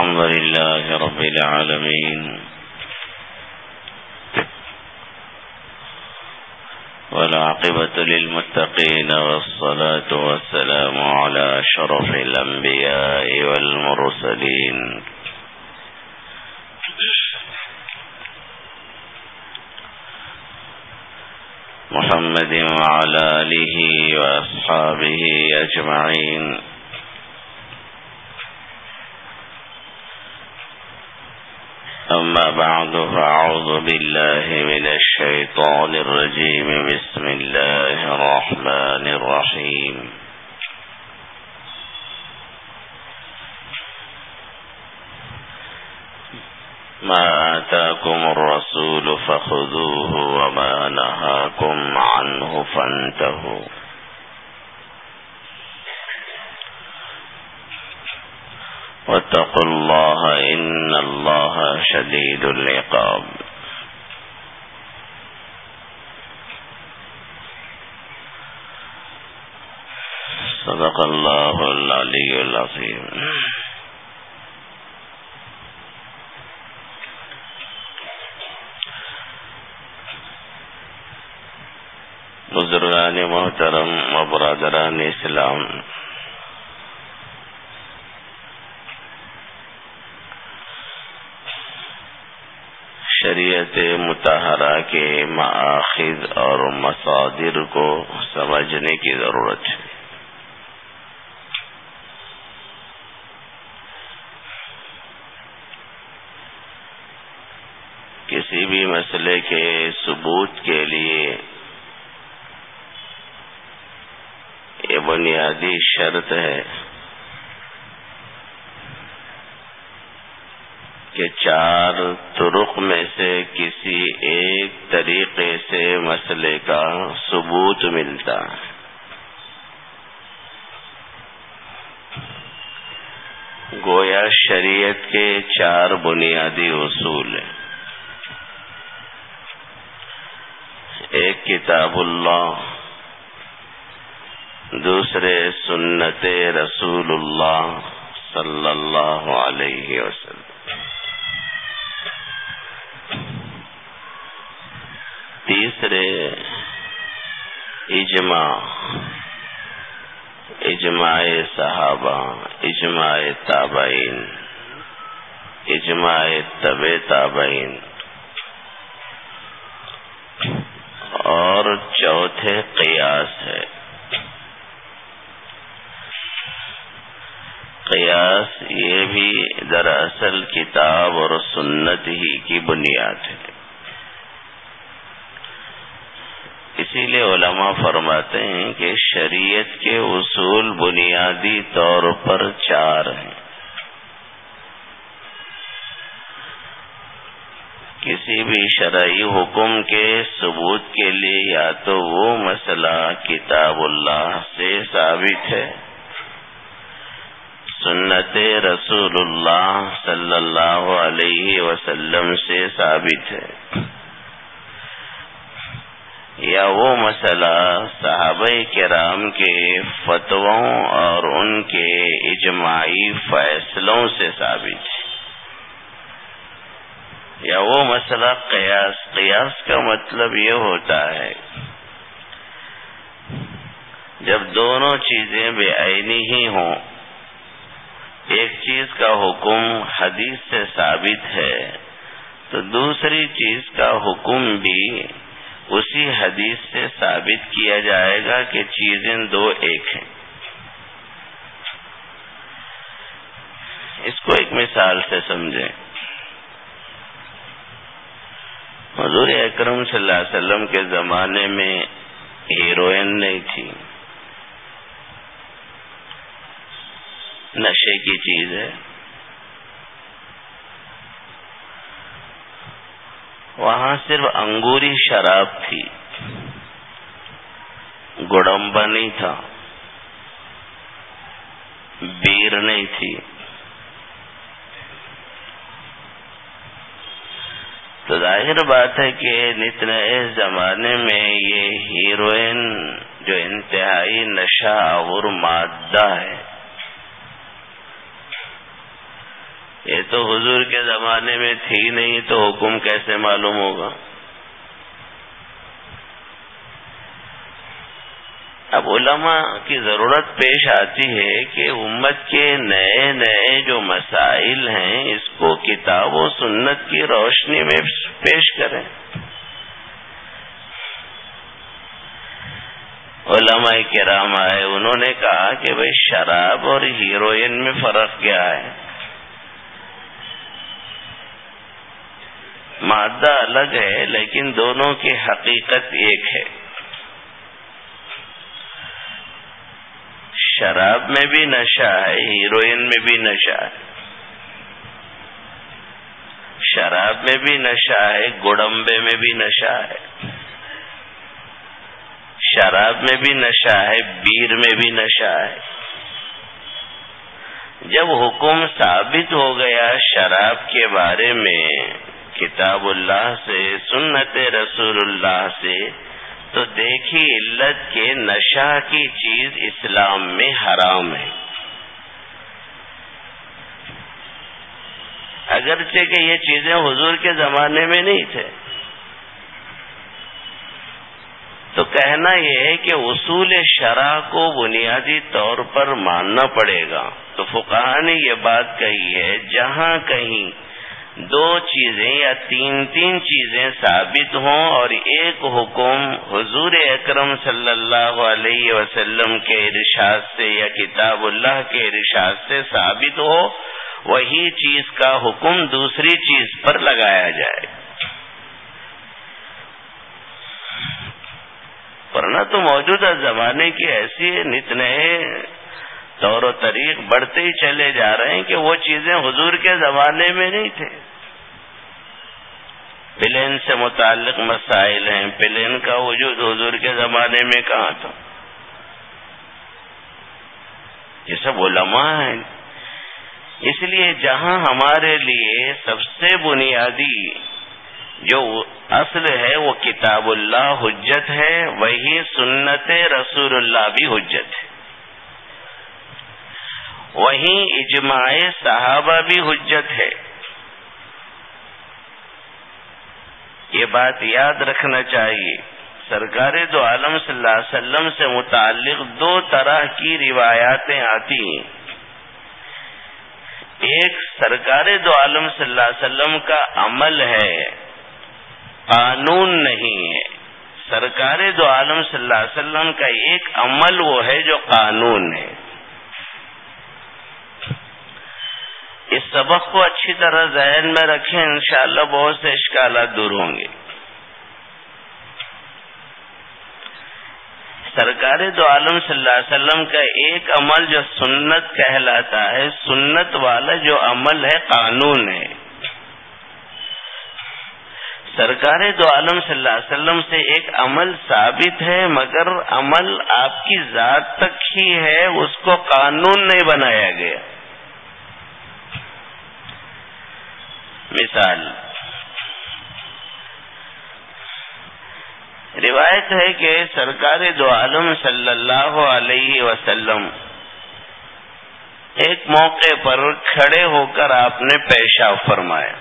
الحمد لله رب العالمين والعقبة للمتقين والصلاة والسلام على شرف الأنبياء والمرسلين. محمد وعلى آله وأصحابه أجمعين. أما بعد فأعوذ بالله من الشيطان الرجيم. بسم الله الرحمن الرحيم. ما آتاكم الرسول فخذوه وما نهاكم عنه فانتهوا. واتقوا الله إن الله شديد العقاب. صدق الله العلي العظيم. بزرگان محترم و برادران اسلام شریعت متحرہ کے ماخذ اور مصادر کو سمجھنے کی ضرورت ہے۔ کسی بھی مسئلے کے ثبوت کے لیے یہ بنیادی شرط ہے کہ چار ترک میں سے کسی ایک طریقے سے مسئلے کا ثبوت ملتا۔ ہے گویا شریعت کے چار بنیادی اصول ہیں۔ ایک کتاب اللہ، دوسرے سنت رسول اللہ صلی اللہ علیہ وسلم۔ تیسرے اجماع اجماع صحابہ، اجماع تابعین، اجماع طب تابعین۔ اور چوتھے قیاس ہے۔ قیاس یہ بھی دراصل کتاب اور سنت ہی کی بنیاد ہے۔ اسی لیے علماء فرماتے ہیں کہ شریعت کے اصول بنیادی طور پر چار ہیں۔ کسی بھی شرعی حکم کے ثبوت کے لیے یا تو وہ مسئلہ کتاب اللہ سے ثابت ہے۔ سنت رسول اللہ صلی اللہ علیہ وسلم سے ثابت ہے۔ یا وہ مسئلہ صحابہ کرام کے فتووں اور ان کے اجماعی فیصلوں سے ثابت ہے۔ یا وہ مسئلہ قیاس قیاس کا مطلب یہ ہوتا ہے، جب دونوں چیزیں بے آئینی ہی ہوں، ایک چیز کا حکم حدیث سے ثابت ہے تو دوسری چیز کا حکم بھی اسی حدیث سے ثابت کیا جائے گا کہ چیزیں دو ایک ہیں۔ اس کو ایک مثال سے سمجھیں۔ حضور اکرم صلی اللہ علیہ وسلم کے زمانے میں ہیروئن نہیں تھی۔ نشے کی چیز ہے۔ وہاں صرف انگوری شراب تھی۔ گڑمبا نہیں تھا۔ بیر نہیں تھی۔ تو ظاہر بات ہے کہ نت نئے زمانے میں یہ ہیروئن جو انتہائی نشہ اور مادہ ہے یہ تو حضور کے زمانے میں تھی نہیں تو حکم کیسے معلوم ہوگا؟ اب علماء کی ضرورت پیش آتی ہے کہ امت کے نئے نئے جو مسائل ہیں، اس کو کتاب و سنت کی روشنی میں پیش کریں۔ علماء کرام آئے، انہوں نے کہا کہ بھائی شراب اور ہیروئن میں فرق کیا ہے؟ مادہ الگ ہے، لیکن دونوں کی حقیقت ایک ہے۔ شراب میں بھی نشہ ہے، ہیروئن میں بھی نشہ ہے۔ شراب میں بھی نشہ ہے، گڑمبے میں بھی نشہ ہے۔ شراب میں بھی نشہ ہے، بیر میں بھی نشہ ہے۔ جب حکم ثابت ہو گیا شراب کے بارے میں کتاب اللہ سے، سنت رسول اللہ سے، تو دیکھی علت کے نشہ کی چیز اسلام میں حرام ہے۔ اگرچہ کہ یہ چیزیں حضور کے زمانے میں نہیں تھے۔ تو کہنا یہ ہے کہ اصول شرح کو بنیادی طور پر ماننا پڑے گا۔ تو فقہ نے یہ بات کہی ہے، جہاں کہیں دو چیزیں یا تین تین چیزیں ثابت ہوں اور ایک حکم حضور اکرم صلی اللہ علیہ وسلم کے ارشاد سے یا کتاب اللہ کے ارشاد سے ثابت ہو، وہی چیز کا حکم دوسری چیز پر لگایا جائے۔ ورنہ تو موجودہ زمانے کی ایسی نت نئے طور و طریق بڑھتے ہی چلے جا رہے ہیں کہ وہ چیزیں حضور کے زمانے میں نہیں تھے۔ پلین سے متعلق مسائل ہیں۔ پلین کا وجود حضور کے زمانے میں کہاں تھا؟ یہ سب علماء ہیں۔ اس لیے جہاں ہمارے لیے سب سے بنیادی جو اصل ہے وہ کتاب اللہ حجت ہے، وہی سنت رسول اللہ بھی حجت ہے۔ وہیں اجماع صحابہ بھی حجت ہے۔ یہ بات یاد رکھنا چاہیے۔ سرکار دو عالم صلی اللہ علیہ وسلم سے متعلق دو طرح کی روایاتیں آتی ہیں۔ ایک سرکار دو عالم صلی اللہ علیہ وسلم کا عمل ہے۔ قانون نہیں ہے۔ سرکار دو عالم صلی اللہ علیہ وسلم کا ایک عمل وہ ہے جو قانون ہے۔ اس سبق کو اچھی طرح ذہن میں رکھیں، انشاءاللہ بہت سے اشکالات دور ہوں گے۔ سرکار دو عالم صلی اللہ علیہ وسلم کا ایک عمل جو سنت کہلاتا ہے، سنت والا جو عمل ہے، قانون ہے۔ سرکار دو عالم صلی اللہ علیہ وسلم سے ایک عمل ثابت ہے، مگر عمل آپ کی ذات تک ہی ہے، اس کو قانون نہیں بنایا گیا۔ مثال۔ روایت ہے کہ سرکار دو عالم صلی اللہ علیہ وسلم ایک موقع پر کھڑے ہو کر آپ نے پیشاب فرمایا۔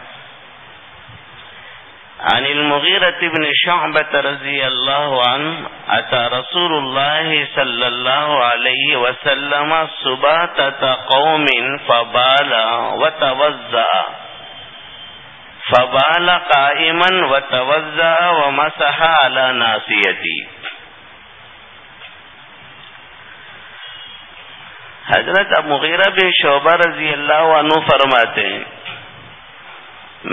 عن المغيرة بن شعبة رضي الله عنه أتى رسول الله صلى الله عليه وسلم سباتة قوم فبال وتوزأ فبال قائما وتوزع ومسح على ناسيتي حضرت اب مغیرہ بن شعبہ رضی اللہ عنہ فرماتے ہیں،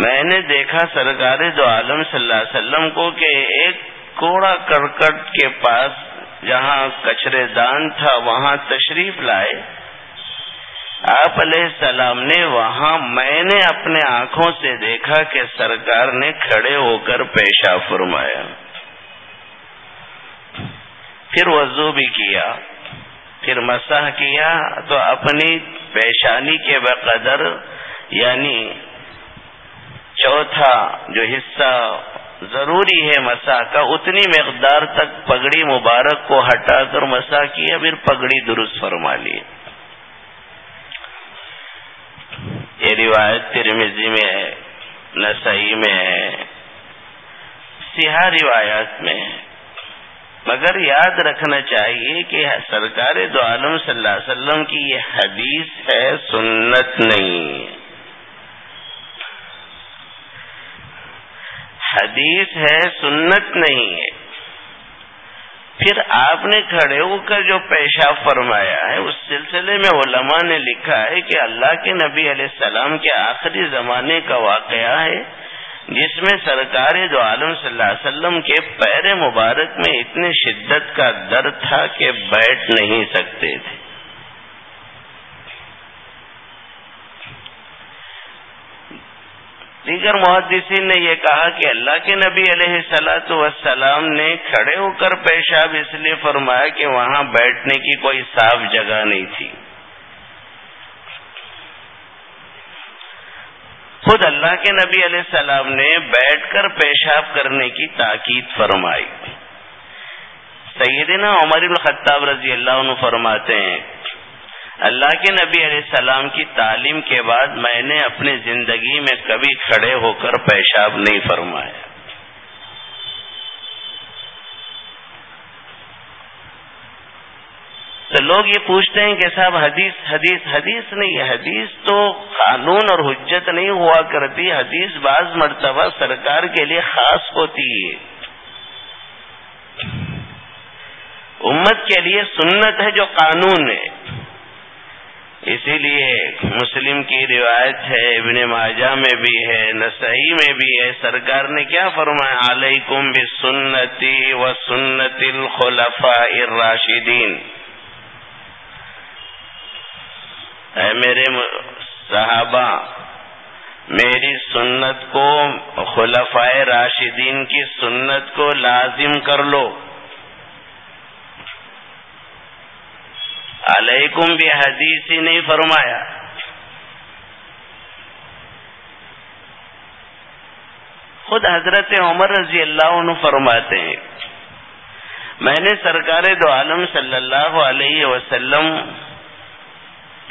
میں نے دیکھا سرکار دو عالم صلی اللہ علیہ وسلم کو کہ ایک کوڑا کرکٹ کے پاس جہاں کچرے دان تھا، وہاں تشریف لائے۔ آپ علیہ السلام نے وہاں میں نے اپنے آنکھوں سے دیکھا کہ سرکار نے کھڑے ہو کر پیشہ فرمایا۔ پھر وضو بھی کیا، پھر مسح کیا، تو اپنی پیشانی کے بقدر یعنی چوتھا جو حصہ ضروری ہے مسا کا، اتنی مقدار تک پگڑی مبارک کو ہٹا کر مسا کیا، پھر پگڑی درست فرما لی۔ یہ روایت ترمیزی میں ہے، نسائی میں ہے سیاح روایات میں ہے۔ مگر یاد رکھنا چاہیے کہ سرکار دو عالم صلی اللہ علیہ وسلم کی یہ حدیث ہے، سنت نہیں حدیث ہے، سنت نہیں ہے۔ پھر آپ نے کھڑے ہو کر جو پیشاب فرمایا ہے، اس سلسلے میں علماء نے لکھا ہے کہ اللہ کے نبی علیہ السلام کے آخری زمانے کا واقعہ ہے، جس میں سرکار دو عالم صلی اللہ علیہ وسلم کے پیر مبارک میں اتنی شدت کا درد تھا کہ بیٹھ نہیں سکتے تھے۔ دیگر محدثین نے یہ کہا کہ اللہ کے نبی علیہ سلاۃ وسلام نے کھڑے ہو کر پیشاب اس لیے فرمایا کہ وہاں بیٹھنے کی کوئی صاف جگہ نہیں تھی۔ خود اللہ کے نبی علیہ السلام نے بیٹھ کر پیشاب کرنے کی تاکید فرمائی۔ سیدنا عمر الخطاب رضی اللہ عنہ فرماتے ہیں اللہ کے نبی علیہ السلام کی تعلیم کے بعد میں نے اپنی زندگی میں کبھی کھڑے ہو کر پیشاب نہیں فرمایا۔ تو لوگ یہ پوچھتے ہیں کہ صاحب حدیث حدیث حدیث نہیں ہے۔ حدیث تو قانون اور حجت نہیں ہوا کرتی۔ حدیث بعض مرتبہ سرکار کے لیے خاص ہوتی ہے۔ امت کے لیے سنت ہے جو قانون ہے۔ اسی لیے مسلم کی روایت ہے، ابن ماجہ میں بھی ہے، نسائی میں بھی ہے۔ سرکار نے کیا فرمایا؟ علیکم بسنتی و سنت الخلفاء الراشدین۔ اے میرے صحابہ، میری سنت کو خلفائے راشدین کی سنت کو لازم کر لو۔ علیکم بھی حدیث ہی نہیں فرمایا۔ خود حضرت عمر رضی اللہ عنہ فرماتے ہیں، میں نے سرکار دو عالم صلی اللہ علیہ وسلم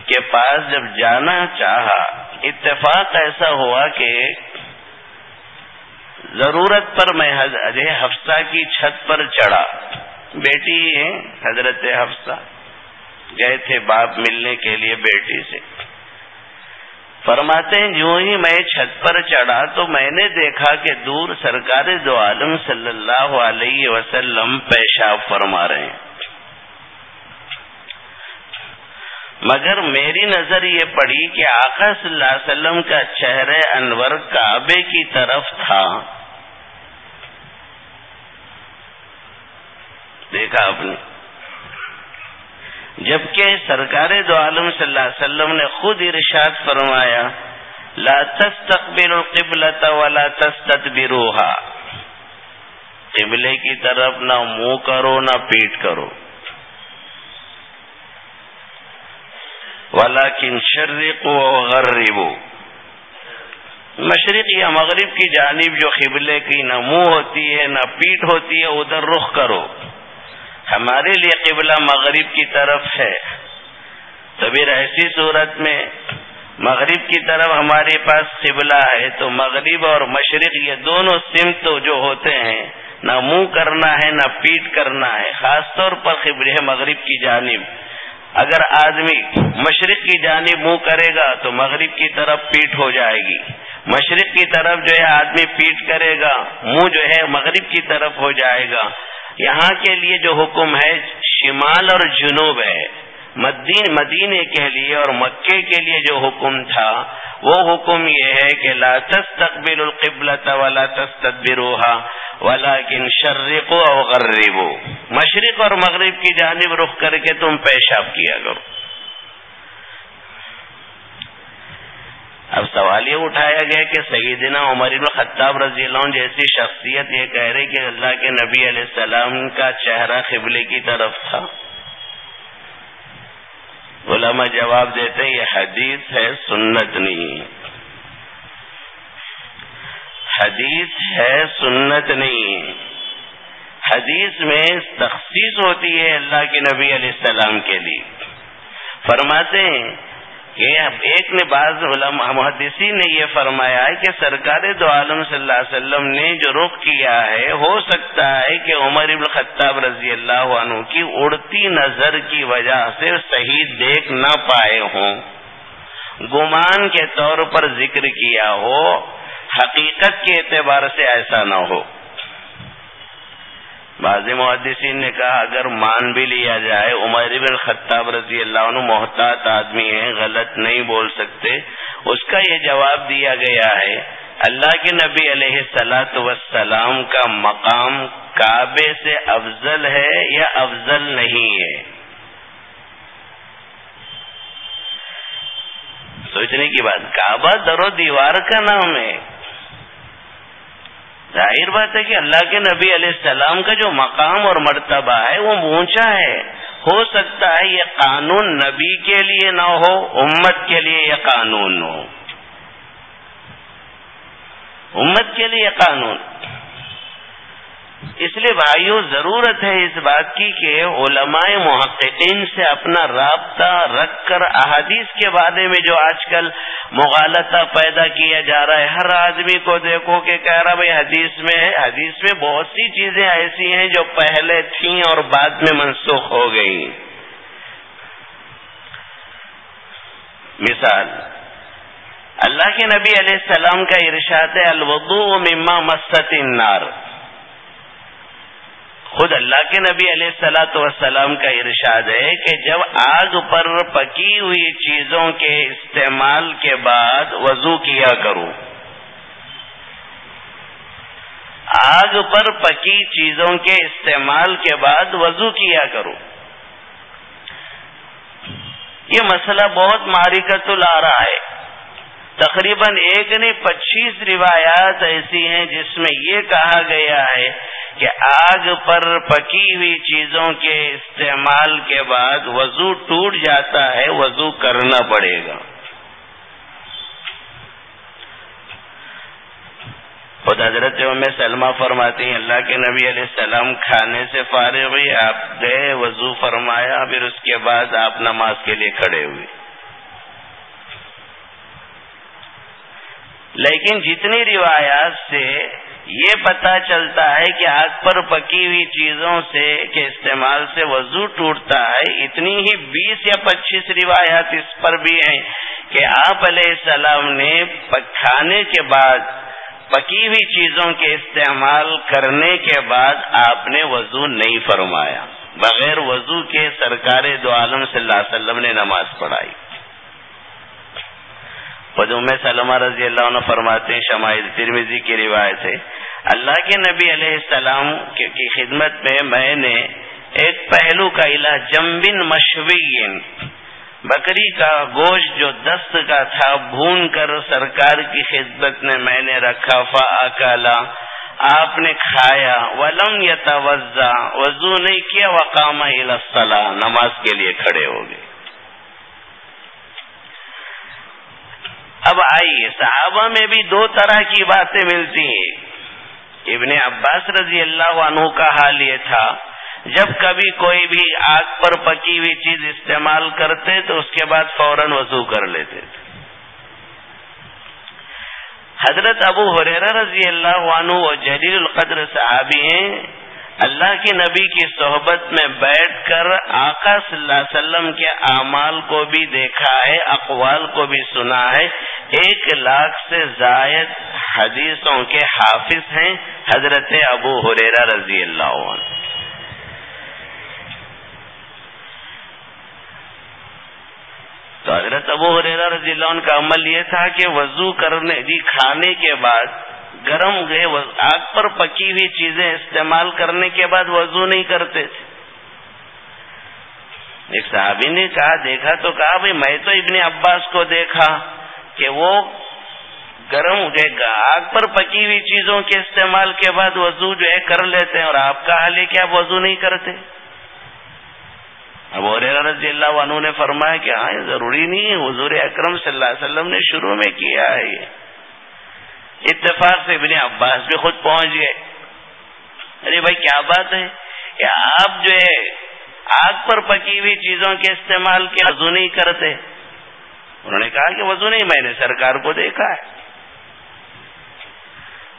کے پاس جب جانا چاہا، اتفاق ایسا ہوا کہ ضرورت پر میں حفصہ کی چھت پر چڑھا۔ بیٹی ہے حضرت حفصہ۔ گئے تھے باپ ملنے کے لیے بیٹی سے۔ فرماتے ہیں جو ہی میں چھت پر چڑھا تو میں نے دیکھا کہ دور سرکار دو عالم صلی اللہ علیہ وسلم پیشاب فرما رہے ہیں۔ مگر میری نظر یہ پڑی کہ آقا صلی اللہ علیہ وسلم کا چہرے انور کعبے کی طرف تھا۔ دیکھا آپ نے۔ جبکہ سرکار دو عالم صلی اللہ علیہ وسلم نے خود ارشاد فرمایا، لا تستقبل القبلۃ ولا تستدبروها۔ قبلے کی طرف نہ منہ کرو، نہ پیٹ کرو۔ ولكن شرقوا وغربوا مشرق یا مغرب کی جانب جو قبلے کی نہ منہ ہوتی ہے، نہ پیٹ ہوتی ہے، ادھر رخ کرو۔ ہمارے لیے قبلہ مغرب کی طرف ہے۔ تو پھر ایسی صورت میں مغرب کی طرف ہمارے پاس قبلہ ہے، تو مغرب اور مشرق یہ دونوں سمت جو ہوتے ہیں، نہ منہ کرنا ہے، نہ پیٹ کرنا ہے۔ خاص طور پر قبل ہے مغرب کی جانب۔ اگر آدمی مشرق کی جانب منہ کرے گا، تو مغرب کی طرف پیٹ ہو جائے گی۔ مشرق کی طرف جو ہے، آدمی پیٹ کرے گا، منہ جو ہے، مغرب کی طرف ہو جائے گا۔ یہاں کے لیے جو حکم ہے، شمال اور جنوب ہے۔ مدین، مدینے کے لیے اور مکے کے لیے جو حکم تھا، وہ حکم یہ ہے کہ لا تستقبل القبلۃ ولا تستدبروها ولكن شرقوا او غربوا۔ مشرق اور مغرب کی جانب رخ کر کے تم پیشاب کیا کرو۔ اب سوال یہ اٹھایا گیا کہ سیدنا عمر بن خطاب رضی اللہ عنہ جیسی شخصیت یہ کہہ رہی کہ اللہ کے نبی علیہ السلام کا چہرہ قبلے کی طرف تھا۔ علماء جواب دیتے ہیں، یہ حدیث ہے، سنت نہیں۔ حدیث ہے، سنت نہیں۔ حدیث میں تخصیص ہوتی ہے اللہ کے نبی علیہ السلام کے لیے۔ فرماتے ہیں کہ ایک نے بعض محدثی نے یہ فرمایا ہے کہ سرکار دو عالم صلی اللہ علیہ وسلم نے جو رخ کیا ہے، ہو سکتا ہے کہ عمر ابن خطاب رضی اللہ عنہ کی اڑتی نظر کی وجہ سے صحیح دیکھ نہ پائے ہوں۔ گمان کے طور پر ذکر کیا ہو، حقیقت کے اعتبار سے ایسا نہ ہو۔ بعض محدثین نے کہا، اگر مان بھی لیا جائے، عمر بن خطاب رضی اللہ عنہ محتاط آدمی ہیں، غلط نہیں بول سکتے، اس کا یہ جواب دیا گیا ہے، اللہ کے نبی علیہ سلاۃ وسلام کا مقام کعبے سے افضل ہے یا افضل نہیں ہے؟ سوچنے کی بات، کعبہ در و دیوار کا نام ہے۔ ظاہر بات ہے کہ اللہ کے نبی علیہ السلام کا جو مقام اور مرتبہ ہے وہ اونچا ہے۔ ہو سکتا ہے یہ قانون نبی کے لیے نہ ہو، امت کے لیے یہ قانون ہو۔ امت کے لیے قانون۔ اس لیے بھائیوں ضرورت ہے اس بات کی کہ علماء محققین سے اپنا رابطہ رکھ کر احادیث کے بارے میں جو آج کل مغالطہ پیدا کیا جا رہا ہے، ہر آدمی کو دیکھو کہ کہہ رہا بھائی حدیث میں حدیث میں بہت سی چیزیں ایسی ہیں جو پہلے تھیں اور بعد میں منسوخ ہو گئی۔ مثال، اللہ کے نبی علیہ السلام کا ارشاد ہے الودو مما مست النار۔ خود اللہ کے نبی علیہ السلاۃ وسلام کا ارشاد ہے کہ جب آگ پر پکی ہوئی چیزوں کے استعمال کے بعد وضو کیا کروں آگ پر پکی چیزوں کے استعمال کے بعد وضو کیا کروں یہ مسئلہ بہت مارکت لا رہا ہے۔ تقریباً ایک نے پچیس روایات ایسی ہیں جس میں یہ کہا گیا ہے کہ آگ پر پکی ہوئی چیزوں کے استعمال کے بعد وضو ٹوٹ جاتا ہے، وضو کرنا پڑے گا۔ خود حضرت میں سلمہ فرماتی ہیں، اللہ کے نبی علیہ السلام کھانے سے فارغ ہوئی آپ گئے، وضو فرمایا، پھر اس کے بعد آپ نماز کے لیے کھڑے ہوئے۔ لیکن جتنی روایات سے یہ پتا چلتا ہے کہ آگ پر پکی ہوئی چیزوں سے کے استعمال سے وضو ٹوٹتا ہے، اتنی ہی بیس یا پچیس روایات اس پر بھی ہیں کہ آپ علیہ السلام نے کھانے کے بعد، پکی ہوئی چیزوں کے استعمال کرنے کے بعد آپ نے وضو نہیں فرمایا۔ بغیر وضو کے سرکار دو عالم صلی اللہ علیہ وسلم نے نماز پڑھائی۔ خود سلمہ رضی اللہ عنہ فرماتے ہیں، شمائل ترمیزی کی روایت ہے۔ اللہ کے نبی علیہ السلام کی خدمت میں میں نے ایک پہلو کا علاج جمبن مشوین بکری کا گوشت جو دست کا تھا، بھون کر سرکار کی خدمت میں میں نے رکھا۔ فا اکالا آپ نے کھایا۔ ولم یا وضو نہیں کیا، وقام الصلاح نماز کے لیے کھڑے ہو گئے۔ اب آئیے، صحابہ میں بھی دو طرح کی باتیں ملتی ہیں۔ ابن عباس رضی اللہ عنہ کا حال یہ تھا، جب کبھی کوئی بھی آگ پر پکی ہوئی چیز استعمال کرتے تو اس کے بعد فوراً وضو کر لیتے۔ تھے حضرت ابو حریرہ رضی اللہ عنہ و جلیل القدر صحابی ہیں۔ اللہ کے نبی کی صحبت میں بیٹھ کر آقا صلی اللہ علیہ وسلم کے اعمال کو بھی دیکھا ہے، اقوال کو بھی سنا ہے۔ ایک لاکھ سے زائد حدیثوں کے حافظ ہیں حضرت ابو حریرا رضی اللہ عنہ۔ تو حضرت ابو حریرا رضی اللہ عنہ کا عمل یہ تھا کہ وضو کرنے جی کھانے کے بعد گرم گئے آگ پر پکی ہوئی چیزیں استعمال کرنے کے بعد وضو نہیں کرتے تھے۔ ایک صحابی نے کہا، دیکھا تو کہا، بھائی، میں تو ابن عباس کو دیکھا کہ وہ گرم گئے، آگ پر پکی ہوئی چیزوں کے استعمال کے بعد وضو جو ہے کر لیتے ہیں اور آپ کا حال ہے کہ آپ وضو نہیں کرتے۔ اب اور رضی اللہ عنہ نے فرمایا کہ ہاں ضروری نہیں ہے، حضور اکرم صلی اللہ علیہ وسلم نے شروع میں کیا ہے یہ۔ اتفاق سے ابن عباس بھی خود پہنچ گئے۔ ارے بھائی، کیا بات ہے؟ کہ آپ جو ہے، آگ پر پکی ہوئی چیزوں کے استعمال کے وضو نہیں کرتے۔ انہوں نے کہا کہ وضو نہیں، میں نے سرکار کو دیکھا ہے۔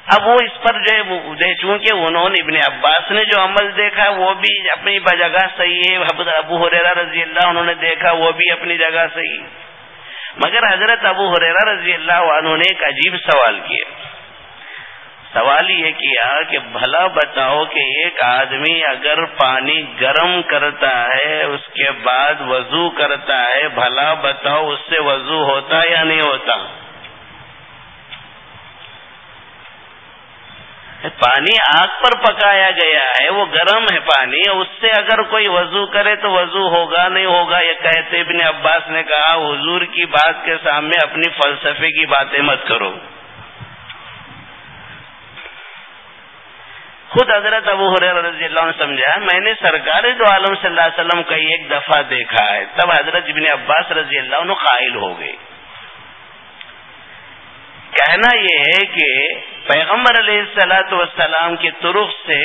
اب وہ اس پر جو ہے چونکہ انہوں نے، ابن عباس نے جو عمل دیکھا، وہ بھی اپنی جگہ صحیح ہے۔ ابو حریرا رضی اللہ انہوں نے دیکھا، وہ بھی اپنی جگہ صحیح۔ مگر حضرت ابو حریرا رضی اللہ عنہ نے ایک عجیب سوال کیا۔ سوال یہ کیا کہ بھلا بتاؤ کہ ایک آدمی اگر پانی گرم کرتا ہے، اس کے بعد وضو کرتا ہے، بھلا بتاؤ اس سے وضو ہوتا یا نہیں ہوتا؟ پانی آگ پر پکایا گیا ہے، وہ گرم ہے پانی، اس سے اگر کوئی وضو کرے تو وضو ہوگا نہیں ہوگا، یہ کہتے ابن عباس نے کہا، حضور کی بات کے سامنے اپنی فلسفے کی باتیں مت کرو۔ خود حضرت ابو رضی اللہ عنہ سمجھا، میں نے سرکار دو عالم صلی اللہ علیہ وسلم کا ایک دفعہ دیکھا ہے، تب حضرت ابن عباس رضی اللہ عنہ قائل ہو گئے۔ کہنا یہ ہے کہ پیغمبر علیہ السلاۃ والسلام کی طرف سے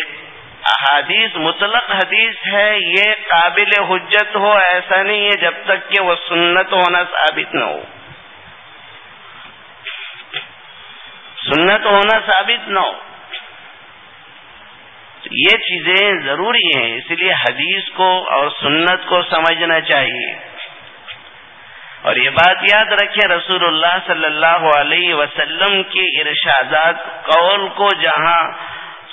احادیث، مطلق حدیث ہے، یہ قابل حجت ہو، ایسا نہیں ہے جب تک کہ وہ سنت ہونا ثابت نہ ہو۔ سنت ہونا ثابت نہ ہو۔ یہ چیزیں ضروری ہیں، اس لیے حدیث کو اور سنت کو سمجھنا چاہیے۔ اور یہ بات یاد رکھیں رسول اللہ صلی اللہ علیہ وسلم کے ارشادات قول کو جہاں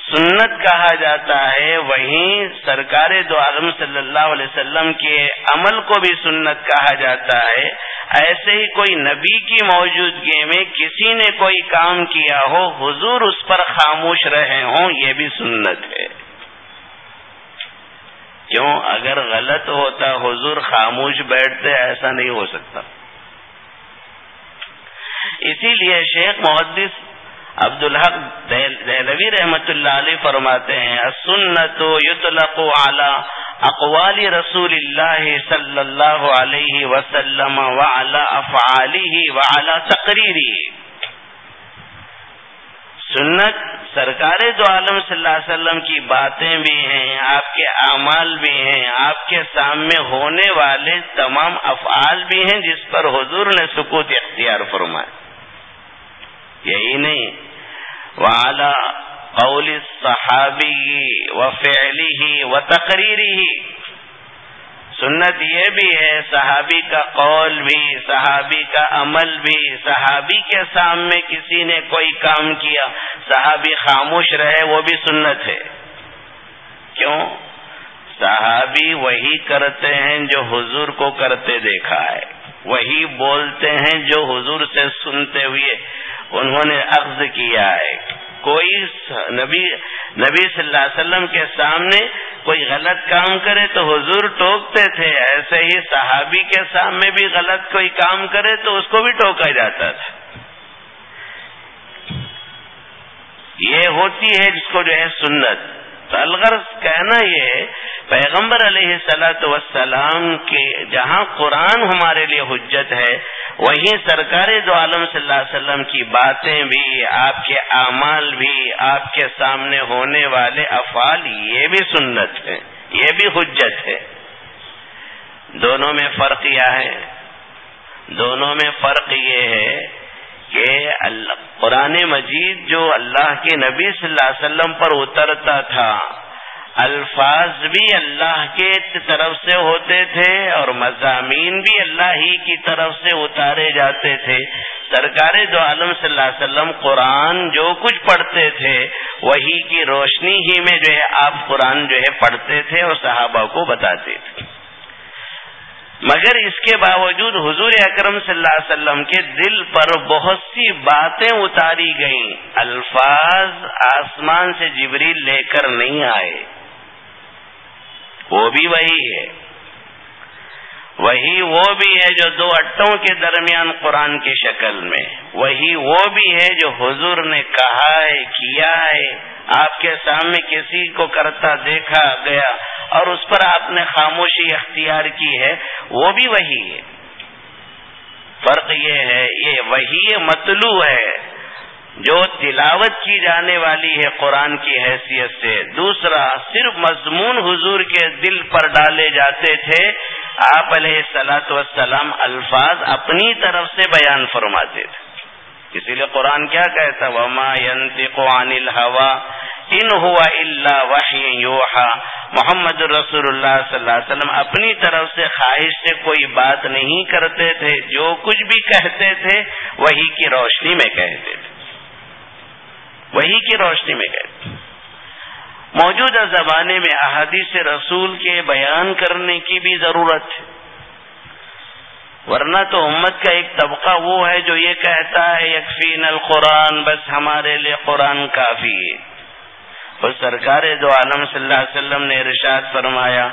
سنت کہا جاتا ہے، وہیں سرکار دو عالم صلی اللہ علیہ وسلم کے عمل کو بھی سنت کہا جاتا ہے۔ ایسے ہی کوئی نبی کی موجودگی میں کسی نے کوئی کام کیا ہو، حضور اس پر خاموش رہے ہوں، یہ بھی سنت ہے۔ کیوں؟ اگر غلط ہوتا، حضور خاموش بیٹھتے، ایسا نہیں ہو سکتا۔ اسی لیے شیخ محدث عبد الحق دہلوی رحمت اللہ علیہ فرماتے ہیں سنت یطلق اعلی اقوال رسول اللہ صلی اللہ علیہ وسلم وعلی افعالی وعلی تقریری۔ سنت سرکار دو عالم صلی اللہ علیہ وسلم کی باتیں بھی ہیں، آپ کے اعمال بھی ہیں، آپ کے سامنے ہونے والے تمام افعال بھی ہیں، جس پر حضور نے سکوت اختیار فرمایا۔ یہی نہیں۔ وعلی قول صحابی و فعلی ہی و تقریری ہی سنت یہ بھی ہے، صحابی کا قول بھی، صحابی کا عمل بھی، صحابی کے سامنے کسی نے کوئی کام کیا، صحابی خاموش رہے، وہ بھی سنت ہے۔ کیوں؟ صحابی وہی کرتے ہیں جو حضور کو کرتے دیکھا ہے۔ وہی بولتے ہیں جو حضور سے سنتے ہوئے انہوں نے عقض کیا ہے۔ کوئی نبی نبی صلی اللہ علیہ وسلم کے سامنے کوئی غلط کام کرے تو حضور ٹوکتے تھے۔ ایسے ہی صحابی کے سامنے بھی غلط کوئی کام کرے تو اس کو بھی ٹوکا جاتا تھا۔ یہ ہوتی ہے جس کو جو ہے سنت۔ تو الغرض کہنا یہ پیغمبر علیہ سلاۃ وسلام کے جہاں قرآن ہمارے لیے حجت ہے وہیں سرکار دو عالم صلی اللہ علیہ وسلم کی باتیں بھی، آپ کے اعمال بھی، آپ کے سامنے ہونے والے افعال، یہ بھی سنت ہے، یہ بھی حجت ہے۔ دونوں میں فرق کیا ہے، دونوں میں فرق یہ ہے کہ قرآن مجید جو اللہ کے نبی صلی اللہ علیہ وسلم پر اترتا تھا الفاظ بھی اللہ کے طرف سے ہوتے تھے اور مضامین بھی اللہ ہی کی طرف سے اتارے جاتے تھے۔ سرکار دو عالم صلی اللہ علیہ وسلم قرآن جو کچھ پڑھتے تھے، وہی کی روشنی ہی میں جو ہے آپ قرآن جو ہے پڑھتے تھے اور صحابہ کو بتاتے تھے۔ مگر اس کے باوجود حضور اکرم صلی اللہ علیہ وسلم کے دل پر بہت سی باتیں اتاری گئیں۔ الفاظ آسمان سے جبریل لے کر نہیں آئے۔ وہ بھی وہی ہے۔ وہی وہ بھی ہے جو دو اٹوں کے درمیان قرآن کی شکل میں۔ وہی وہ بھی ہے جو حضور نے کہا ہے، کیا ہے۔ آپ کے سامنے کسی کو کرتا دیکھا گیا اور اس پر آپ نے خاموشی اختیار کی ہے، وہ بھی وہی ہے۔ فرق یہ ہے، یہ وہی مطلوع ہے۔ جو تلاوت کی جانے والی ہے قرآن کی حیثیت سے۔ دوسرا، صرف مضمون حضور کے دل پر ڈالے جاتے تھے۔ آپ علیہ السلاۃ وسلام الفاظ اپنی طرف سے بیان فرماتے تھے۔ اسی لیے قرآن کیا کہتا وما عن الحوا ان ہوا اللہ وحی محمد رسول اللہ صلی اللہ علیہ وسلم اپنی طرف سے خواہش سے کوئی بات نہیں کرتے تھے۔ جو کچھ بھی کہتے تھے، وہی کی روشنی میں کہتے تھے۔ وہی کی روشنی میں کہتے موجودہ زمانے میں احادیث رسول کے بیان کرنے کی بھی ضرورت ہے۔ ورنہ تو امت کا ایک طبقہ وہ ہے جو یہ کہتا ہے، یکفین القرآن، بس ہمارے لیے قرآن کافی ہے۔ اور سرکار دو عالم صلی اللہ علیہ وسلم نے ارشاد فرمایا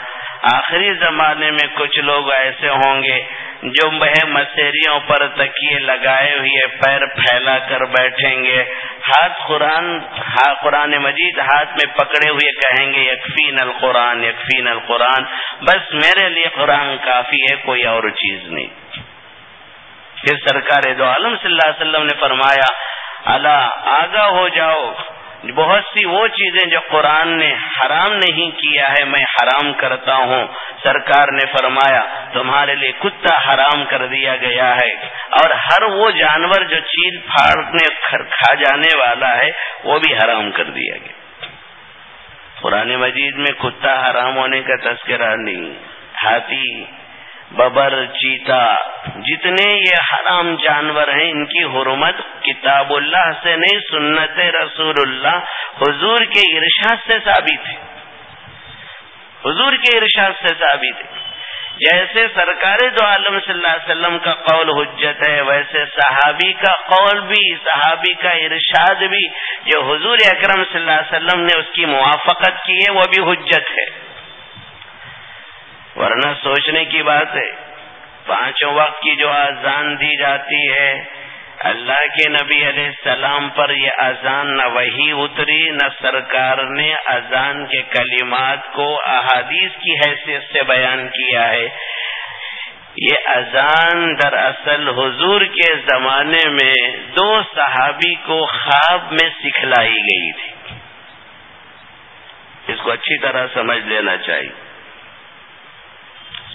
آخری زمانے میں کچھ لوگ ایسے ہوں گے جو بہ مسیریوں پر تکیے لگائے ہوئے پیر پھیلا کر بیٹھیں گے۔ ہاتھ قرآن قرآن مجید ہاتھ میں پکڑے ہوئے کہیں گے، یکفین القرآن یکفین القرآن۔ بس میرے لیے قرآن کافی ہے، کوئی اور چیز نہیں۔ پھر سرکار دو عالم صلی اللہ علیہ وسلم نے فرمایا، اللہ آگاہ ہو جاؤ۔ بہت سی وہ چیزیں جو قرآن نے حرام نہیں کیا ہے، میں حرام کرتا ہوں۔ سرکار نے فرمایا، تمہارے لیے کتا حرام کر دیا گیا ہے۔ اور ہر وہ جانور جو چیز پھاڑنے کھا جانے والا ہے، وہ بھی حرام کر دیا گیا۔ قرآن مجید میں کتا حرام ہونے کا تذکرہ نہیں، ہاتھی ببر چیتا۔ جتنے یہ حرام جانور ہیں، ان کی حرمت کتاب اللہ سے نہیں، سنت رسول اللہ، حضور کے ارشاد سے ثابت ہے۔ حضور کے ارشاد سے ثابت ہے۔ جیسے سرکار دو عالم صلی اللہ علیہ وسلم کا قول حجت ہے، ویسے صحابی کا قول بھی، صحابی کا ارشاد بھی۔ جو حضور اکرم صلی اللہ علیہ وسلم نے اس کی موافقت کی ہے، وہ بھی حجت ہے۔ ورنہ سوچنے کی بات ہے، پانچوں وقت کی جو اذان دی جاتی ہے، اللہ کے نبی علیہ السلام پر یہ اذان نہ وہی اتری، نہ سرکار نے اذان کے کلمات کو احادیث کی حیثیت سے بیان کیا ہے۔ یہ اذان دراصل حضور کے زمانے میں دو صحابی کو خواب میں سکھلائی گئی تھی۔ اس کو اچھی طرح سمجھ لینا چاہیے۔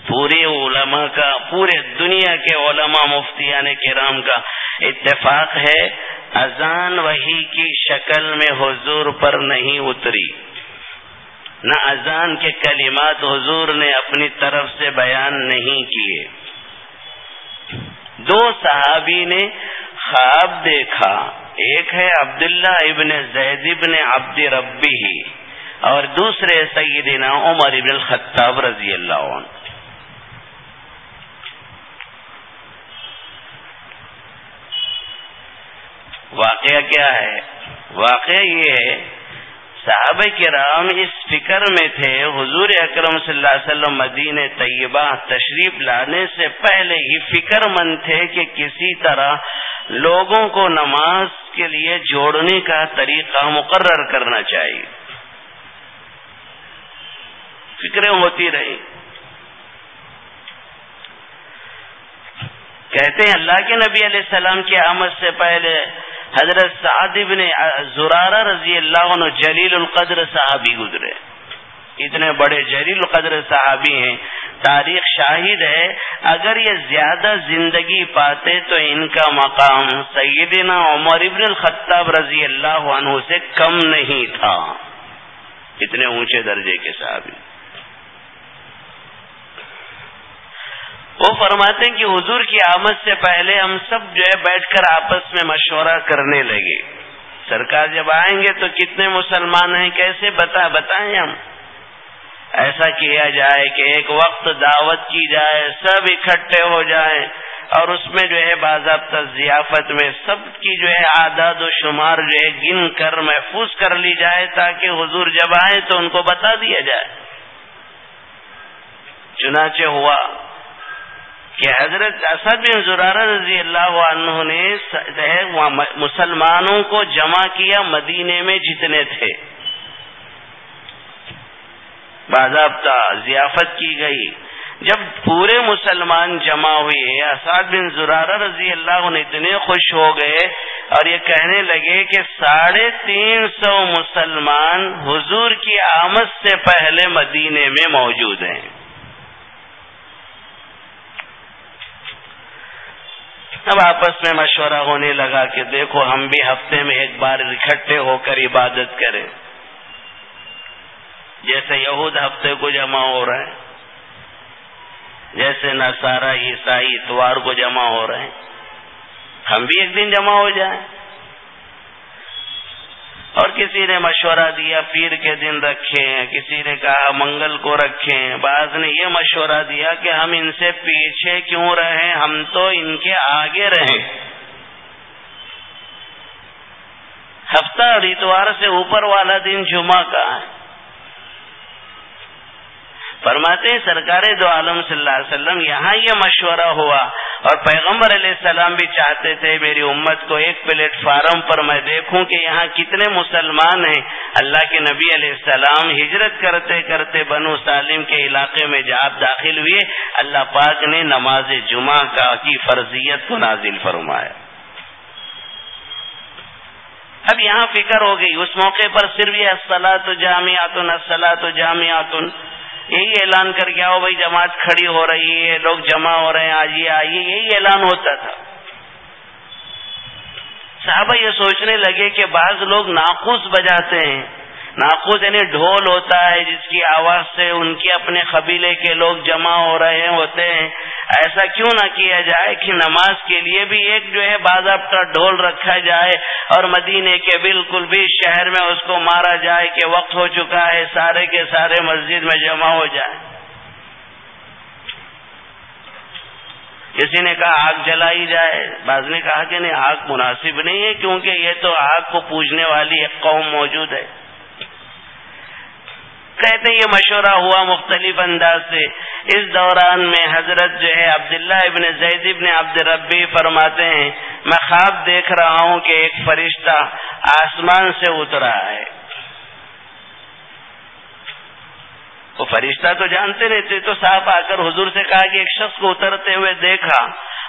پورے علماء کا، پورے دنیا کے علماء مفتیان کرام کا اتفاق ہے، اذان وہی کی شکل میں حضور پر نہیں اتری۔ نہ اذان کے کلمات حضور نے اپنی طرف سے بیان نہیں کیے۔ دو صحابی نے خواب دیکھا، ایک ہے عبداللہ ابن زید ابن عبد ربی ہی اور دوسرے سیدنا عمر ابن الخطاب رضی اللہ عنہ۔ واقعہ کیا ہے؟ واقعہ یہ ہے، صحابہ کرام اس فکر میں تھے، حضور اکرم صلی اللہ علیہ وسلم مدین طیبہ تشریف لانے سے پہلے ہی فکر مند تھے کہ کسی طرح لوگوں کو نماز کے لیے جوڑنے کا طریقہ مقرر کرنا چاہیے۔ فکریں ہوتی رہی کہتے ہیں، اللہ کے نبی علیہ السلام کی آمد سے پہلے حضرت سعد بن زرارہ رضی اللہ عنہ جلیل القدر صحابی گزرے۔ اتنے بڑے جلیل القدر صحابی ہیں۔ تاریخ شاہد ہے۔ اگر یہ زیادہ زندگی پاتے تو ان کا مقام سیدنا عمر ابن الخطاب رضی اللہ عنہ سے کم نہیں تھا۔ اتنے اونچے درجے کے صحابی۔ وہ فرماتے ہیں کہ حضور کی آمد سے پہلے ہم سب جو ہے بیٹھ کر آپس میں مشورہ کرنے لگے۔ سرکار جب آئیں گے تو کتنے مسلمان ہیں، کیسے؟ بتا، بتائیں ہم۔ ایسا کیا جائے کہ ایک وقت دعوت کی جائے، سب اکٹھے ہو جائیں اور اس میں جو ہے باضابطہ ضیافت میں سب کی جو ہے آداد و شمار جو ہے گن کر، محفوظ کر لی جائے تاکہ حضور جب آئے تو ان کو بتا دیا جائے۔ چنانچہ ہوا۔ کہ حضرت اسد بن زرارہ رضی اللہ عنہ نے مسلمانوں کو جمع کیا مدینے میں جتنے تھے۔ باضابطہ ضیافت کی گئی۔ جب پورے مسلمان جمع ہوئے، اسد بن زرارہ رضی اللہ عنہ اتنے خوش ہو گئے اور یہ کہنے لگے کہ ساڑھے تین سو مسلمان حضور کی آمد سے پہلے مدینے میں موجود ہیں۔ اب آپس میں مشورہ ہونے لگا کہ دیکھو ہم بھی ہفتے میں ایک بار اکٹھے ہو کر عبادت کریں۔ جیسے یہود ہفتے کو جمع ہو رہے ہیں، جیسے نسارا عیسائی اتوار کو جمع ہو رہے ہیں، ہم بھی ایک دن جمع ہو جائیں۔ اور کسی نے مشورہ دیا، پیر کے دن رکھیں، کسی نے کہا منگل کو رکھیں۔ بعض نے یہ مشورہ دیا کہ ہم ان سے پیچھے کیوں رہیں؟ ہم تو ان کے آگے رہیں۔ ہفتہ اتوار سے اوپر والا دن جمعہ کا ہے۔ فرماتے ہیں، سرکار دو عالم صلی اللہ علیہ وسلم، یہاں یہ مشورہ ہوا اور پیغمبر علیہ السلام بھی چاہتے تھے، میری امت کو ایک پلیٹ فارم پر میں دیکھوں کہ یہاں کتنے مسلمان ہیں۔ اللہ کے نبی علیہ السلام ہجرت کرتے کرتے بنو سالم کے علاقے میں جاب داخل ہوئے۔ اللہ پاک نے نماز جمعہ کا کی فرضیت کو نازل فرمایا۔ اب یہاں فکر ہو گئی، اس موقع پر صرف یہ اسلح تو جامعتن اسلح تو یہی اعلان کر کے آؤ بھائی جماعت کھڑی ہو رہی ہے، لوگ جمع ہو رہے ہیں آئیے آئیے، یہی اعلان ہوتا تھا۔ صاحبہ یہ سوچنے لگے کہ بعض لوگ ناخوش بجاتے ہیں۔ ناخوش یعنی ڈھول ہوتا ہے، جس کی آواز سے ان کے اپنے قبیلے کے لوگ جمع ہو رہے ہوتے ہیں۔ ایسا کیوں نہ کیا جائے کہ نماز کے لیے بھی ایک جو ہے باضابطہ ڈھول رکھا جائے اور مدینے کے بالکل بھی شہر میں اس کو مارا جائے کہ وقت ہو چکا ہے، سارے کے سارے مسجد میں جمع ہو جائے۔ کسی نے کہا آگ جلائی جائے، بعض نے کہا کہ نہیں، آگ مناسب نہیں ہے کیونکہ یہ تو آگ کو پوجنے والی ایک قوم موجود ہے۔ کہتے یہ مشورہ ہوا مختلف انداز سے۔ اس دوران میں حضرت جو ہے عبداللہ ابن زید ابن عبد ربی فرماتے ہیں، میں خواب دیکھ رہا ہوں کہ ایک فرشتہ آسمان سے اترا ہے۔ وہ فرشتہ تو جانتے نہیں تھے تو صاحب آ کر حضور سے کہا کہ ایک شخص کو اترتے ہوئے دیکھا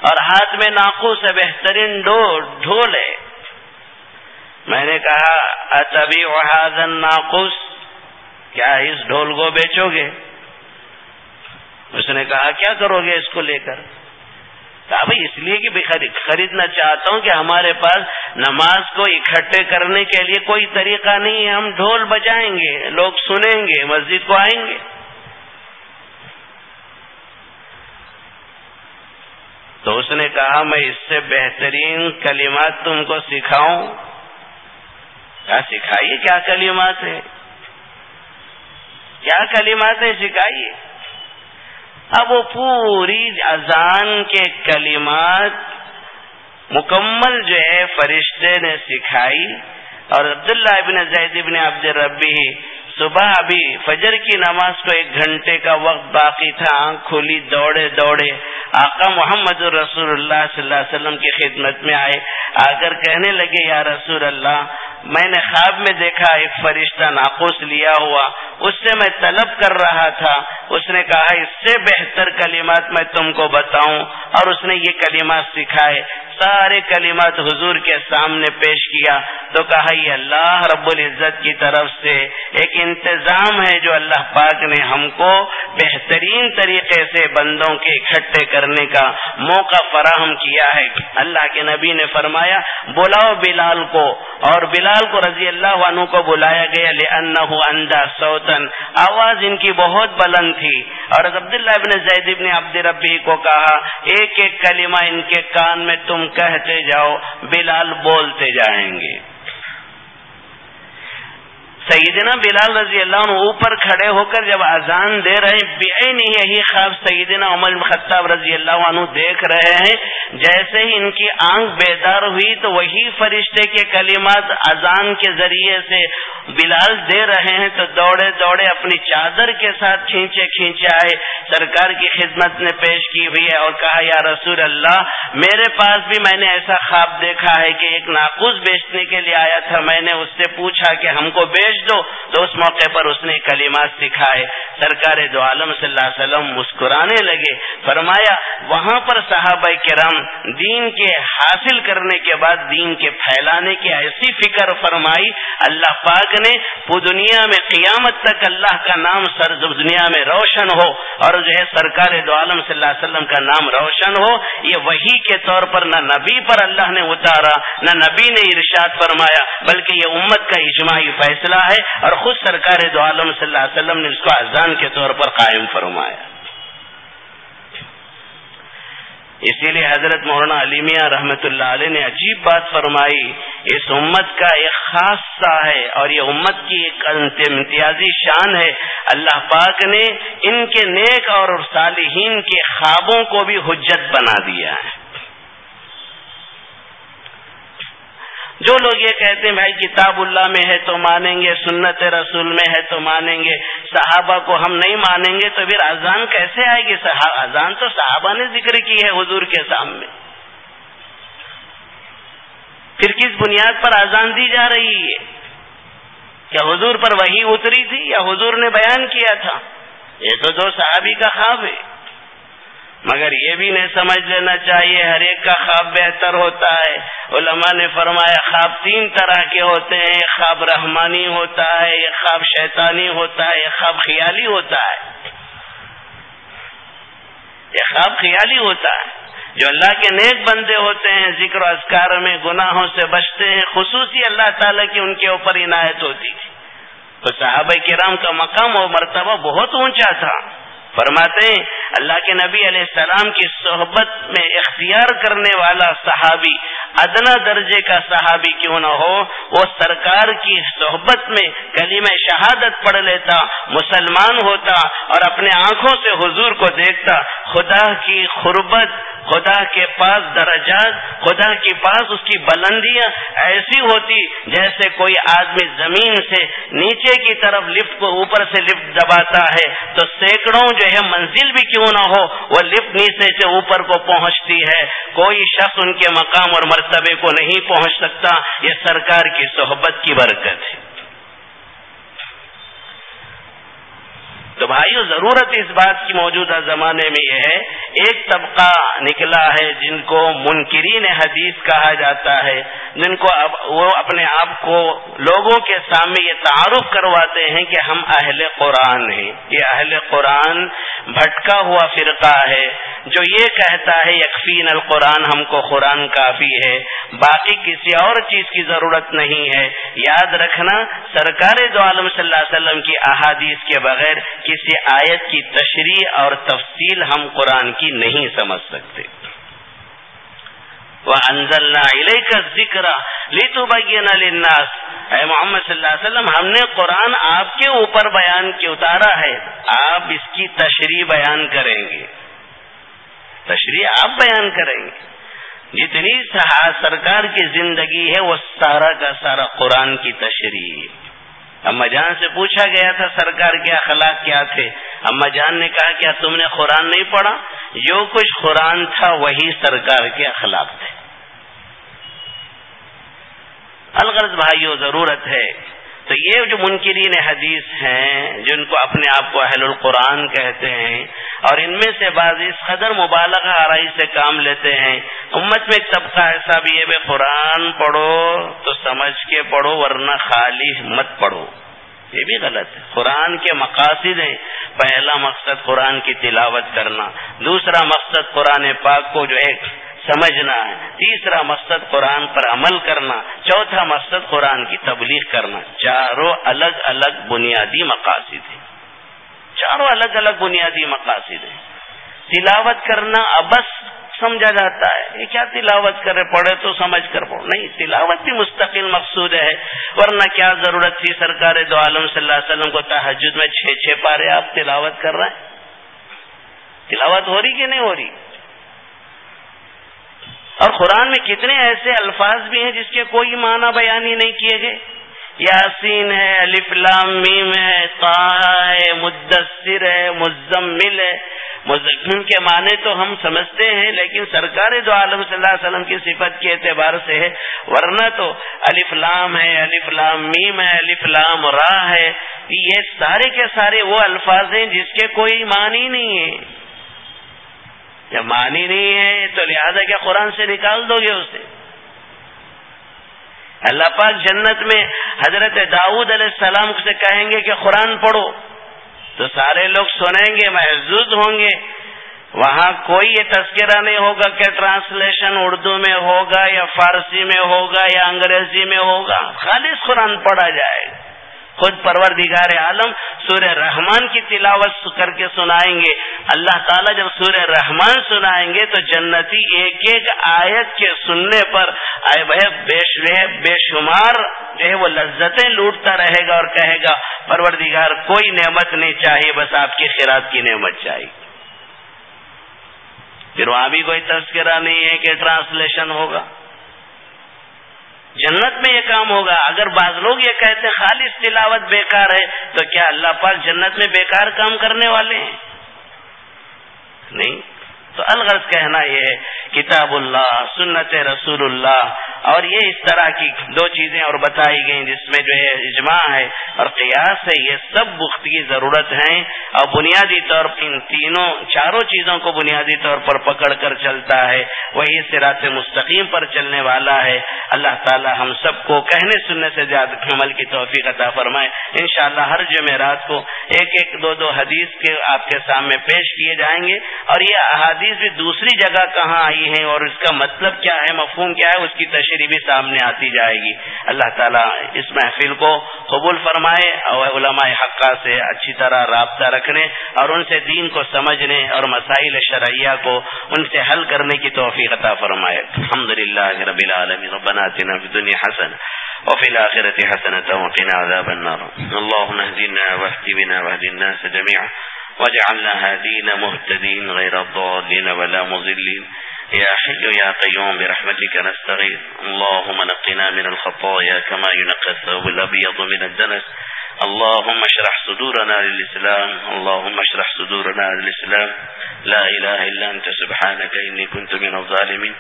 اور ہاتھ میں ناخوش ہے بہترین ڈھول ہے میں نے کہا اتبی وحاظن ناخوش کیا اس ڈھول کو بیچو گے؟ اس نے کہا، کیا کرو گے اس کو لے کر؟ کہا، بھائی، اس لیے کہ خریدنا چاہتا ہوں کہ ہمارے پاس نماز کو اکٹھے کرنے کے لیے کوئی طریقہ نہیں ہے۔ ہم ڈھول بجائیں گے، لوگ سنیں گے، مسجد کو آئیں گے۔ تو اس نے کہا، میں اس سے بہترین کلمات تم کو سکھاؤں۔ کیا سکھائیے کیا کلمات ہیں؟ کیا کلمات سکھائیے اب وہ پوری اذان کے کلمات مکمل جو ہے فرشتے نے سکھائی اور عبداللہ ابن زید ابن عبد ربی صبح ابھی فجر کی نماز کو ایک گھنٹے کا وقت باقی تھا، آنکھ کھلی، دوڑے دوڑے۔ آقا محمد رسول اللہ صلی اللہ علیہ وسلم کی خدمت میں آئے۔ آ کر کہنے لگے، یا رسول اللہ میں نے خواب میں دیکھا، ایک فرشتہ ناقوس لیا ہوا، اس سے میں طلب کر رہا تھا۔ اس نے کہا، اس سے بہتر کلمات میں تم کو بتاؤں۔ اور اس نے یہ کلمات سکھائے۔ سارے کلمات حضور کے سامنے پیش کیا تو کہا، یہ اللہ رب العزت کی طرف سے ایک انتظام ہے جو اللہ پاک نے ہم کو بہترین طریقے سے بندوں کے اکٹھے کرنے کا موقع فراہم کیا ہے۔ اللہ کے نبی نے فرمایا، بلاؤ بلال کو اور بلال کو رضی اللہ عنہ کو بلایا گیا اندھا سوتن آواز ان کی بہت بلند تھی۔ اور عبداللہ ابن زید ابن عبد ربی کو کہا، ایک ایک کلمہ ان کے کان میں تم کہتے جاؤ بلال بولتے جائیں گے۔ سیدنا بلال رضی اللہ عنہ اوپر کھڑے ہو کر جب اذان دے رہے بے نہیں یہی خواب سیدنا عمر خطاب رضی اللہ عنہ دیکھ رہے ہیں۔ جیسے ہی ان کی آنکھ بیدار ہوئی تو وہی فرشتے کے کلمات اذان کے ذریعے سے بلال دے رہے ہیں تو دوڑے دوڑے اپنی چادر کے ساتھ کھینچے کھینچے آئے۔ سرکار کی خدمت نے پیش کی ہوئی ہے اور کہا، یا رسول اللہ، میرے پاس بھی میں نے ایسا خواب دیکھا ہے کہ ایک ناقوس بیچنے کے لیے آیا تھا۔ میں نے اس سے پوچھا کہ ہم کو بیچ بھیج دو۔ تو اس موقع پر اس نے کلمات سکھائے۔ سرکار دو عالم صلی اللہ علیہ وسلم مسکرانے لگے۔ فرمایا، وہاں پر صحابہ کرام دین کے حاصل کرنے کے بعد، دین کے پھیلانے کی ایسی فکر فرمائی، اللہ پاک نے دنیا میں قیامت تک اللہ کا نام سر دنیا میں روشن ہو اور جو ہے سرکار دو عالم صلی اللہ علیہ وسلم کا نام روشن ہو، یہ وہی کے طور پر نہ نبی پر اللہ نے اتارا، نہ نبی نے ارشاد فرمایا، بلکہ یہ امت کا اجماعی فیصلہ ہے اور خود سرکار دو عالم صلی اللہ علیہ وسلم نے اس کو اذان کے طور پر قائم فرمایا۔ اسی لیے حضرت مولانا علیمیہ رحمت اللہ علیہ نے عجیب بات فرمائی، اس امت کا ایک خاص سا ہے اور یہ امت کی ایک امتیازی شان ہے۔ اللہ پاک نے ان کے نیک اور صالحین کے خوابوں کو بھی حجت بنا دیا ہے۔ جو لوگ یہ کہتے ہیں بھائی کتاب اللہ میں ہے تو مانیں گے، سنت رسول میں ہے تو مانیں گے، صحابہ کو ہم نہیں مانیں گے تو پھر اذان کیسے آئے گی؟ اذان تو صحابہ نے ذکر کی ہے حضور کے سامنے۔ پھر کس بنیاد پر اذان دی جا رہی ہے؟ کیا حضور پر وہی اتری تھی یا حضور نے بیان کیا تھا؟ یہ تو دو صحابی کا خواب ہے۔ مگر یہ بھی نہیں سمجھ لینا چاہیے، ہر ایک کا خواب بہتر ہوتا ہے۔ علماء نے فرمایا، خواب تین طرح کے ہوتے ہیں، ایک خواب رحمانی ہوتا ہے، ایک خواب شیطانی ہوتا ہے، ایک خواب خیالی ہوتا ہے۔ یہ خواب خیالی ہوتا ہے۔ جو اللہ کے نیک بندے ہوتے ہیں، ذکر و اذکار میں گناہوں سے بچتے ہیں، خصوصی اللہ تعالیٰ کی ان کے اوپر عنایت ہوتی تھی۔ تو صحابہ کرام کا مقام و مرتبہ بہت اونچا تھا۔ فرماتے ہیں اللہ کے نبی علیہ السلام کی صحبت میں اختیار کرنے والا صحابی ادنا درجے کا صحابی کیوں نہ ہو، وہ سرکار کی صحبت میں کلیم شہادت پڑھ لیتا، مسلمان ہوتا اور اپنے آنکھوں سے حضور کو دیکھتا۔ خدا کی خربت خدا کے پاس درجات، خدا کے پاس اس کی بلندیاں ایسی ہوتی جیسے کوئی آدمی زمین سے نیچے کی طرف لفٹ کو اوپر سے لفٹ دباتا ہے، تو سینکڑوں جو ہے منزل بھی کیوں نہ ہو، وہ لفٹ نیچے سے اوپر کو پہنچتی ہے۔ کوئی شخص ان کے مقام اور مرتبے کو نہیں پہنچ سکتا یہ سرکار کی صحبت کی برکت ہے۔ تو بھائیو ضرورت اس بات کی موجودہ زمانے میں یہ ہے، ایک طبقہ نکلا ہے جن کو منکرین حدیث کہا جاتا ہے، جن کو اب وہ اپنے آپ کو لوگوں کے سامنے یہ تعارف کرواتے ہیں کہ ہم اہل قرآن ہیں۔ یہ اہل قرآن بھٹکا ہوا فرقہ ہے۔ جو یہ کہتا ہے، یکفین القرآن ہم کو قرآن کافی ہے، باقی کسی اور چیز کی ضرورت نہیں ہے۔ یاد رکھنا، سرکار دو عالم صلی اللہ علیہ وسلم کی احادیث کے بغیر کسی آیت کی تشریح اور تفصیل ہم قرآن کی نہیں سمجھ سکتے۔ وہ انزل علیہ کا ذکر لی تو للناس۔ اے محمد صلی اللہ علیہ وسلم، ہم نے قرآن آپ کے اوپر بیان کے اتارا ہے۔ آپ اس کی تشریح بیان کریں گے۔ تشریح آپ بیان کریں گے۔ جتنی سرکار کی زندگی ہے، وہ سارا کا سارا قرآن کی تشریح اما جان سے پوچھا گیا تھا سرکار کے اخلاق کیا تھے؟ اما جان نے کہا کیا تم نے قرآن نہیں پڑھا؟ جو کچھ قرآن تھا وہی سرکار کے اخلاق تھے۔ الغرض بھائیو، ضرورت ہے تو یہ جو منکرین حدیث ہیں، جن کو اپنے آپ کو اہل القرآن کہتے ہیں، اور ان میں سے بعض اس قدر مبالغہ آرائی سے کام لیتے ہیں، امت میں ایک طبقہ ایسا بھی ہے، بے قرآن پڑھو تو سمجھ کے پڑھو، ورنہ خالی مت پڑھو۔ یہ بھی غلط ہے۔ قرآن کے مقاصد ہیں۔ پہلا مقصد قرآن کی تلاوت کرنا، دوسرا مقصد قرآن پاک کو جو ہے سمجھنا ہے۔ تیسرا مقصد قرآن پر عمل کرنا، چوتھا مقصد قرآن کی تبلیغ کرنا۔ چاروں الگ الگ بنیادی مقاصد ہیں۔ چاروں الگ الگ بنیادی مقاصد ہیں۔ تلاوت کرنا ابس سمجھا جاتا ہے۔ یہ کیا تلاوت کرے؟ پڑھے تو سمجھ کر پڑھو۔ نہیں، تلاوت بھی مستقل مقصود ہے۔ ورنہ کیا ضرورت تھی؟ سرکار دو عالم صلی اللہ علیہ وسلم کو تحجد میں چھ چھ پارے آپ تلاوت کر رہے ہیں۔ تلاوت ہو رہی کہ نہیں ہو رہی؟ اور قرآن میں کتنے ایسے الفاظ بھی ہیں جس کے کوئی معنی بیان ہی نہیں کیے گئے۔ یاسین ہے الفلام میم ہے ہے، مدثر ہے، مزمل ہے۔ مزمن کے معنی تو ہم سمجھتے ہیں، لیکن سرکار دو عالم صلی اللہ علیہ وسلم کی صفت کے اعتبار سے ہے، ورنہ تو الف لام ہے، الف لام، میم ہے، الف لام راہ ہے۔ یہ سارے کے سارے وہ الفاظ ہیں جس کے کوئی معنی نہیں ہے۔ جب معنی نہیں ہے تو لہذا کیا قرآن سے نکال دو گے اسے؟ اللہ پاک جنت میں حضرت داؤد علیہ السلام سے کہیں گے کہ قرآن پڑھو۔ تو سارے لوگ سنیں گے محضوظ ہوں گے۔ وہاں کوئی یہ تذکرہ نہیں ہوگا کہ ٹرانسلیشن اردو میں ہوگا یا فارسی میں ہوگا یا انگریزی میں ہوگا۔ خالص قرآن پڑھا جائے گا۔ خود پروردگار عالم سورہ رحمان کی تلاوت کر کے سنائیں گے۔ اللہ تعالیٰ جب سورہ رحمان سنائیں گے تو جنتی ایک ایک آیت کے سننے پر بے شمار جو ہے وہ لذتیں لوٹتا رہے گا اور کہے گا، پروردگار کوئی نعمت نہیں چاہیے، بس آپ کی خیرات کی نعمت چاہیے۔ پھر وہاں بھی کوئی تذکرہ نہیں ہے کہ ٹرانسلیشن ہوگا۔ جنت میں یہ کام ہوگا۔ اگر بعض لوگ یہ کہتے ہیں، خالص تلاوت بیکار ہے، تو کیا اللہ پاک جنت میں بیکار کام کرنے والے ہیں؟ نہیں۔ تو الغرض کہنا یہ ہے، کتاب اللہ، سنت رسول اللہ، اور یہ اس طرح کی دو چیزیں اور بتائی گئیں جس میں جو ہے اجماع ہے اور قیاس ہے، یہ سب بخت کی ضرورت ہے اور بنیادی طور پر ان تینوں، چاروں چیزوں کو بنیادی طور پر پکڑ کر چلتا ہے، وہی سرات مستقیم پر چلنے والا ہے۔ اللہ تعالی ہم سب کو کہنے سننے سے زیادہ عمل کی توفیق عطا فرمائے۔ انشاءاللہ ہر جمعرات کو ایک ایک دو دو حدیث کے آپ کے سامنے پیش کیے جائیں گے۔ اور یہ احادیث احادیث بھی دوسری جگہ کہاں آئی ہیں اور اس کا مطلب کیا ہے، مفہوم کیا ہے، اس کی تشریح بھی سامنے آتی جائے گی۔ اللہ تعالیٰ اس محفل کو قبول فرمائے اور علماء حقہ سے اچھی طرح رابطہ رکھنے اور ان سے دین کو سمجھنے اور مسائل شرعیہ کو ان سے حل کرنے کی توفیق عطا فرمائے۔ الحمد للہ رب العالمین۔ ربنا اتنا فی الدنیا حسن وفي الآخرة حسنة وقنا عذاب النار۔ اللهم اهدنا واهد بنا واهد الناس جميعا۔ واجعلنا هادين مهتدين غير الضالين ولا مضلين. يا حي يا قيوم برحمتك نستغيث. اللهم نقنا من الخطايا كما ينقى الثوب الأبيض من الدنس. اللهم اشرح صدورنا للإسلام. اللهم اشرح صدورنا للإسلام. لا إله إلا أنت سبحانك إني كنت من الظالمين.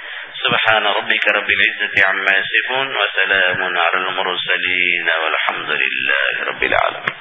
سبحان ربك رب العزة عما يصفون وسلام على المرسلين والحمد لله رب العالمين.